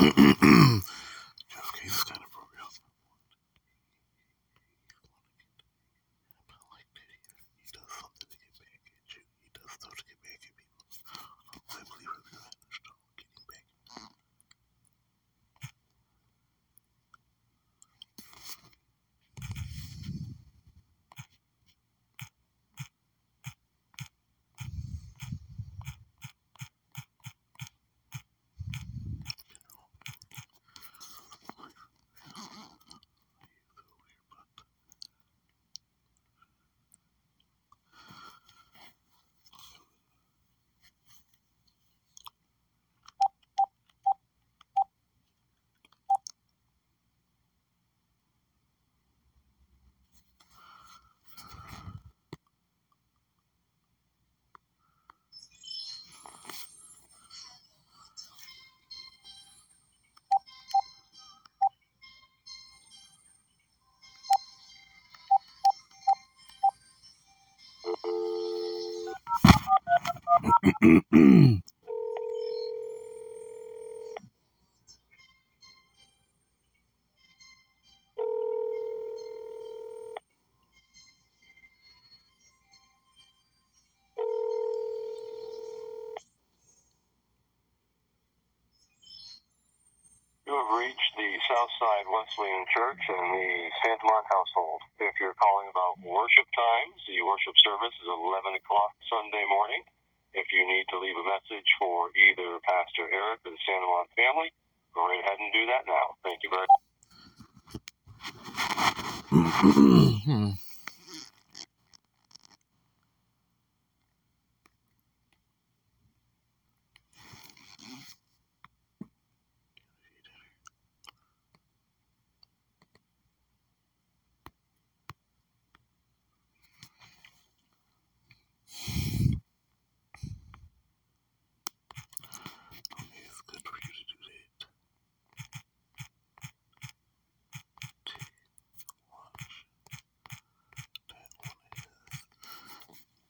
mm Southside Wesleyan Church and the Santamont household. If you're calling about worship times, the worship service is 11 o'clock Sunday morning. If you need to leave a message for either Pastor Eric or the Santamont family, go right ahead and do that now. Thank you very much.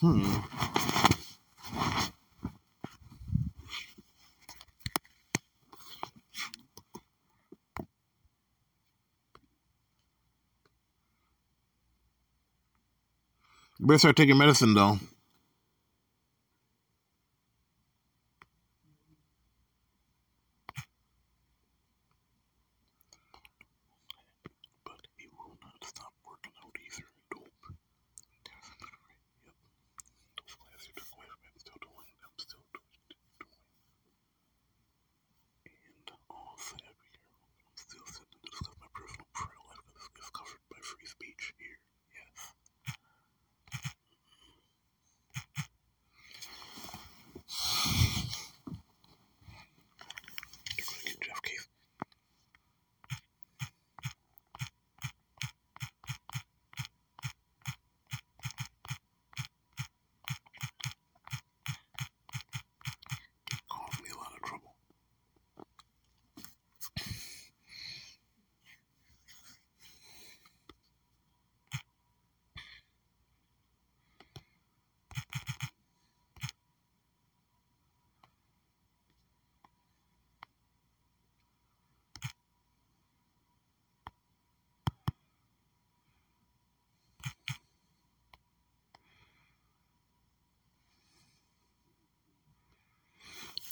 hmm. Better start taking medicine though.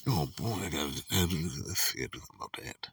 Oh boy, I gotta, let's see, I about that.